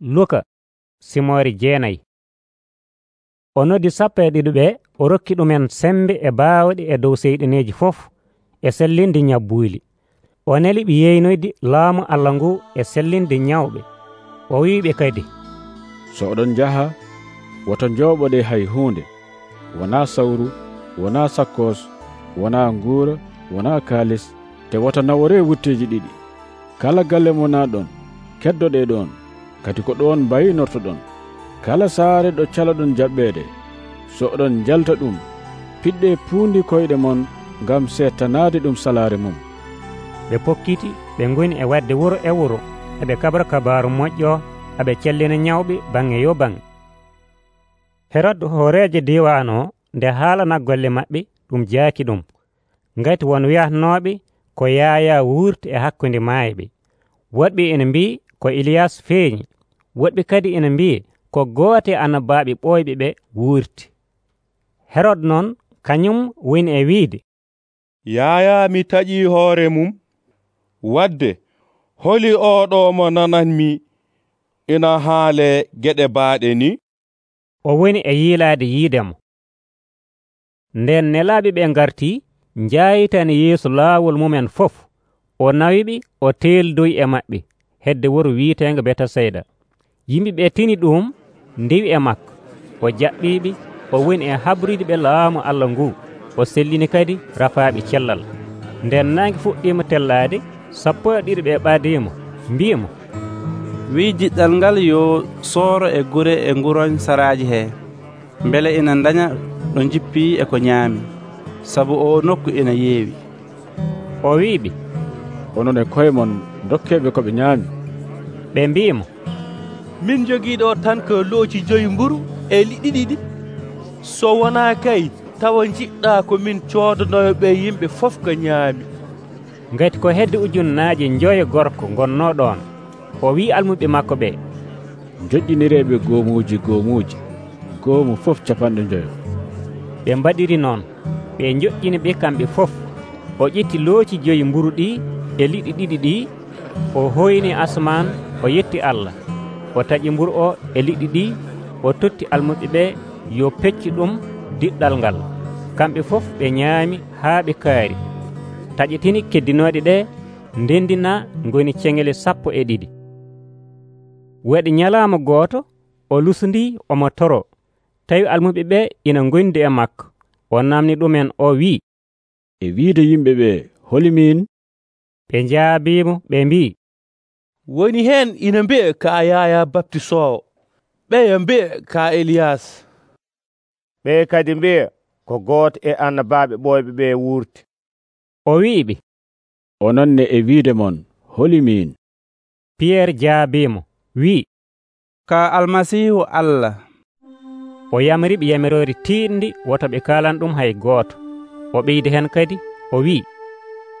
luka simori jeenayi. O noddi sappo e ɗiɗi ɓe o rokki ɗumen sembe e baawɗe e dow seyɗeneji fof e sellinde ñabbuyli o neli ɓe yeynoyde laamu allah ngu e sellinde ñawɓe o wiɓe kadi so oɗon jaha woto jooɓoɗe hay hunde wona sawru wona sakkos wona nguura wona kaalis te woto nawore wutteji ɗiɗi. Kala galle mona ɗon keddoɗe ɗon. kadi ko ɗon mbayinortoɗon kala saare ɗo caloɗon jaɓɓeede. So oɗon jalta ɗum piɗɗe puundi koyɗe mon ngam settanaade ɗum salaare mum. Ɓe pokkiti ɓe goni e waɗde wuro e wuro eɓe kabra kabaru moƴƴo aɓe cellina ñawɓe baŋŋe yo baŋŋe herod hooreejo diwan o nde haalana golle maɓɓe ɗum jaaki ɗum. Ngati won wiyatnooɓe ko yaaya wuurti e hakkunde maayeɓe woɗɓe ene mbi ko iliyas feeñi. woɗɓe kadi ene mbi ko goote annabaɓe ɓooyɓe ɓe wuurti. Herod noon kañum woni e wiide. Yaya mi taƴi hoore mum? Wadde holi oɗo mo nananmi ina haale geɗe baaɗe ni? O woni e yiilaade yiidemo nden nelaaɓe ɓe ngarti njaayitani yeeso laawol mumen fof o nawiɓe o teeldoyi e maɓɓe hedde wuro wiiteengo betasayda yimɓeɓe tini ɗum ndewi e makko o jaɓɓiɓe o woni e habride ɓe laamu allah ngu o sellini kadi rafaɓe cellal. Nden nangue fuɗɗima tellade sappo e ɗiɗi ɓe ɓadimo mbimo wi jiɗɗal ngal yo sooro e gure e nguroñ saraji he beele ina daña ɗo jippi e ko ñaami. Sabu o nokku ina yeewi. O wiɓe onon e koye mon dokkeɓe koɓe ñaami. ɓe mbimo min jogiiɗo tan ko looci joyi mburu e liɗɗi ɗiɗi. So wonaa kay tawa jiɗɗa ko min coodanoyoɓe yimɓe fof ko ñaami. Ngati ko hedde ujunnaaji joyo gorko gonnoo ɗoon o wi almuɓe makko ɓe. Joƴƴinireeɓe goomuuji goomuuji goomu fof capanɗe joyo ɓe mbaɗiri noon ɓe joƴƴini ɓe kamɓe fof. O ƴetti looci joyi mburu ɗi e liɗɗi ɗiɗi ɗi o hoyni asman o yetti allah. o taƴi mbur o e liɗɗi ɗi o totti almuɓe ɓe yo pecci ɗum diɗɗal ngal. Kamɓe fof ɓe ñaami haa ɓe kaari. Taƴitini keddinoɗe ɗe ndendina goni ceŋele sappo e ɗiɗi. Waɗi ñalaama gooto o lusundi omo toro. Tawi almuɓe ɓe ina gondi e makko. O namni ɗumen o wi'i. E wiide yimɓe ɓe holimin ɓe njaabimo ɓe mbi woni hen ina mbi'e ka yaya baptisowo ɓeya mbi'e ka eliyas. Ɓe kadi mbi'e ko gooto e annabaɓe ɓoyɓe ɓe wurti o wi'iɓe ononne e wiide mon holimin piyerre jaabimo wi ka almasihu allah. O yamriɓe yamirori tiiɗndi woto ɓe kalan ɗum hay gooto. O ɓeydi hen kadi o wi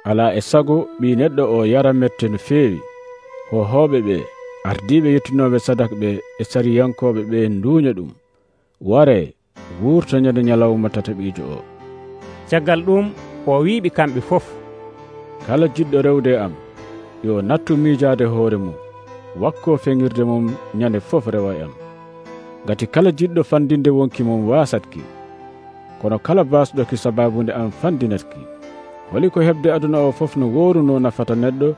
ala e sago ɓi neɗɗo o yara mette no feewi. hohoɓe ɓe ardiɓe yettinoɓe sadak ɓe e sariyankoɓe ɓe duuña ɗum. Ware wurto ñande ñalawma tataɓijo o. Caggal ɗum o wiɓe kamɓe fof. Kala jiɗɗo rewde am yo nattu miijade hoore mum wakko feŋirde mum ñande fof rewa e am. Ngati kala jiɗɗo fandinde wonki mum wasatki kono kala basɗoki sababude am fandinatki holi ko heɓde aduna o fof no wooruno nafata neɗɗo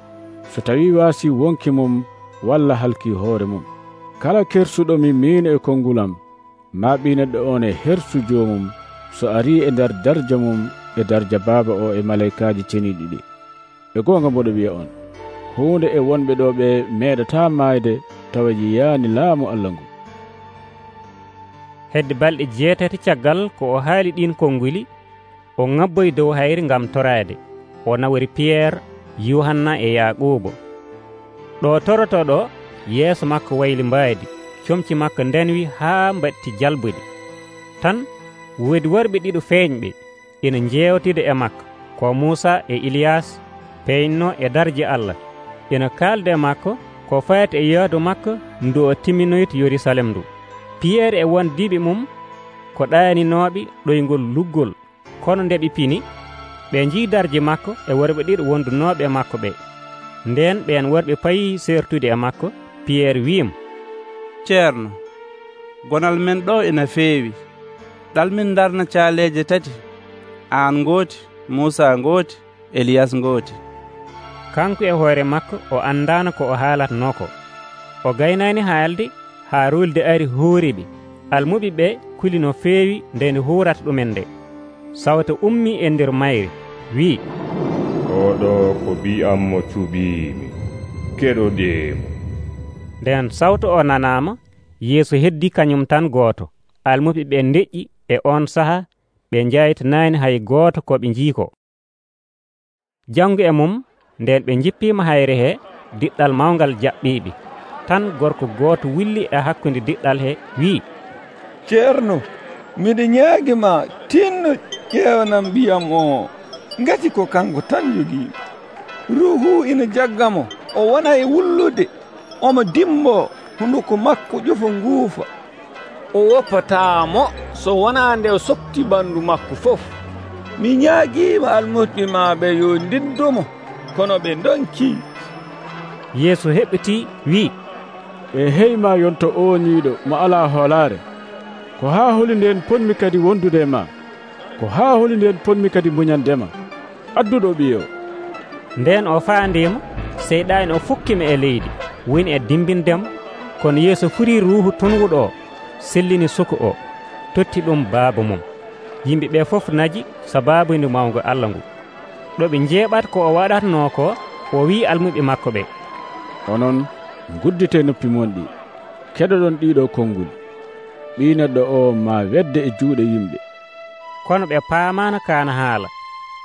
so tawi waasi wonki mum walla halki hoore mum. Kala kersuɗomi min e konngulam ma ɓi neɗɗo on e hersu jomum so ari e nder darja mum e darja baaba o e malaikaji ceniɗi ɗi. E gonga mboɗo wiya on hunde e wonɓe ɗo ɓe meeɗata mayde tawa yiyani laamu allah ngu. Hedde balɗe jeetati caggal ko o haali ɗin konnguli o ŋabboy dow hayri ngam torade o nawori piyerre yuhanna e yaqubo ɗo toroto ɗo yeeso makko wayli mbaadi comci makko ndenwi haa mbatti jalbude tan woodi worɓe ɗiɗo feeñɓe ina njewtida e makko ko muusa e iliyas peynno e darje allah. Ina kaalda e makko ko fayata e yahdu makko ndu o timminoyta yerusalem ndu. Piyerre e won diɓe mum ko ɗayaninoɓe ɗoygol luggol. Kono nde ɓe pini ɓe jii darje makko e worɓe ɗiɗo wondunoɓe e makko ɓe. Nden ɓen worɓe payi sertude e makko piyerre wiimo ceerno gonal men ɗo ina feewi. Ɗalmin darna caaleeje tati aan gooti muusa gooti eliyas gooti kanko e hoore makko o anndano ko o haalatno ko. O gaynani haalde haa rulde ari huuriɓe almuɓe ɓe kuli no feewi nde nde huurata ɗumen nde. sawta ummi e nder mayre wi oɗo ko mbi'am mo cuɓimi keɗoɗemo nden sawto o nanama yeeso heddi kañum tan gooto. Almuɓe ɓe deƴƴi e on saha ɓe jaytanani hay gooto ko ɓe jiiko janngo e mum nden ɓe jippima hayre he diɗɗal mawgal jaɓɓiɓe tan gorko gooto willi e hakkude diɗɗal he wi ceerno miɗe ñaagima tinno ƴeewnan mbiyam o. Ngati ko kanko tan jogii ruhu ina jaggamo o wona e wullude. Omo dimbo. Hunduko makko ƴofa nguufa. O woppatamo so wona nde o softi ɓanndu makko fof. Mi ñaagiima almuɗɗimaaɓe yo ndiddumo kono ɓe donki yeeso heɓɓiti wi. Ɓe heyma yonto ooniiɗo mo ala hoolaare. Ko haa holi nden ponmi kadi wondude e ma ko haa holi nden ponmi kadi muñandema. Adduɗo ɓiyo. Nden o faandima seyɗani o fukkimo e leydi woni e dimbindemo kono yeeso furi ruuhu tonguɗo o sellini suku o totti ɗum baaba mum. Yimɓe ɓe fof naji sababude mawgo allah ngu. Ɗo ɓe jeeɓat ko o waɗatno ko o wi almuɓe makko ɓe. Onon guddite noppi mon ɗi keɗoɗon ɗiɗo konngol. Ɓi neɗɗo o ma wedde e juuɗe yimɓe. kono ɓe paamano kaana haala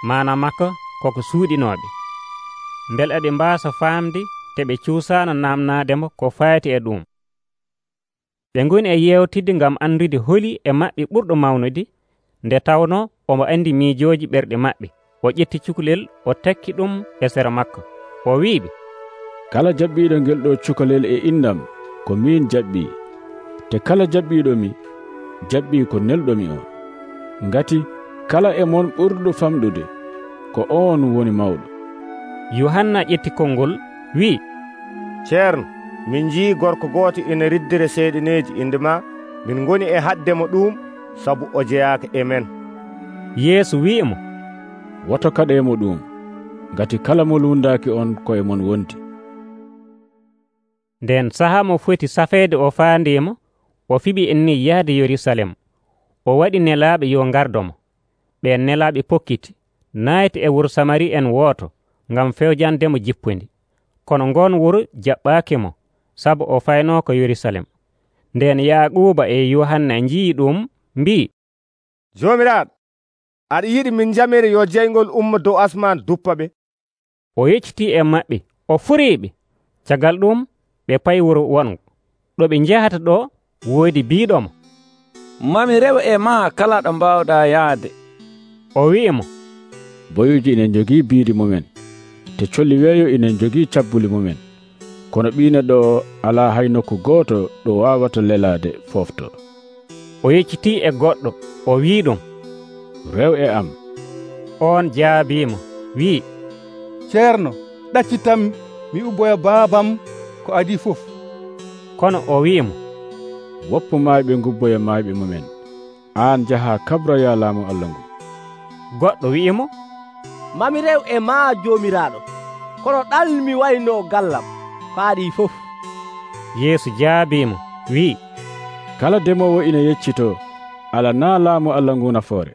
mana makko koko suuɗinoɓe bel eɓe mbasa famde te ɓe cuusano namnademo ko fayti e ɗum. Ɓe goni e yewtidde gam andude holi e maɓɓe ɓurɗo mawnude nde tawno omo andi miijoji ɓerɗe maɓɓe. O ƴetti cukalel o tekki ɗum e sera makko. O wiɓe kala jaɓɓiɗo ngel ɗo cukalel e indam ko min jaɓɓi te kala jaɓɓiɗomi jaɓɓi ko nelɗomi o. ngati kala e mon ɓurɗo famɗude ko on woni mawɗo. Yohanna ƴetti konngol wi ceerno min jii gorko gooto ina riddire seeɗineeji innde ma min ngoni e haddemo ɗum sabu o jeyaaka e men. Yeeso wi'imo woto kaɗemo ɗum ngati kala mo lundaaki on koye mon wonti. Nden saha mo foti safeede o faandeema o fiɓi en ni yahde yerusalem. o waɗi nelaaɓe yo ngardomo. Ɓen nelaaɓe pokkiti. Nayte e wuro samari en wooto ngam fewjandemo jippude kono ngon wuro jaɓɓaki mo sabu o fayno ko yerusalem. Nden yaquba e yohanna jii ɗum mbi jomiraɗo aɗa yiɗi min jamiri yo jeygol umma dow asman duppa ɓe. O yecciti e maɓɓe o furiɓe cagal ɗum ɓe payi wuro wongo. Ɗo ɓe jahata ɗo woodi biiɗomo mami rewa e ma kala ɗo mbawɗa yaade. O wi'imo boyuji inen jogii biidi mumen te colli weeyo inen jogii cabbuli mumen. Kono ɓiine ɗo alaa hay nokku gooto ɗo wawata lelade fofto o yecciti e goɗɗo o wi ɗum? Rew e am. On jaabiimo wi ceerno ɗaccitam mi ubboya baabam ko adi fof. Kono o wimo woppu maayɓe gubboya maayɓe mumen. Aan jaha kabroya laamu allah ngu. Goɗɗo wi'imo mami rew e ma joomiraaɗo kono ɗalmi wayno gallam faaɗi fof. Yeesu jaabimo wi'i. Kala demowo ina yeccito ala naa laamu allah ngu nafoore.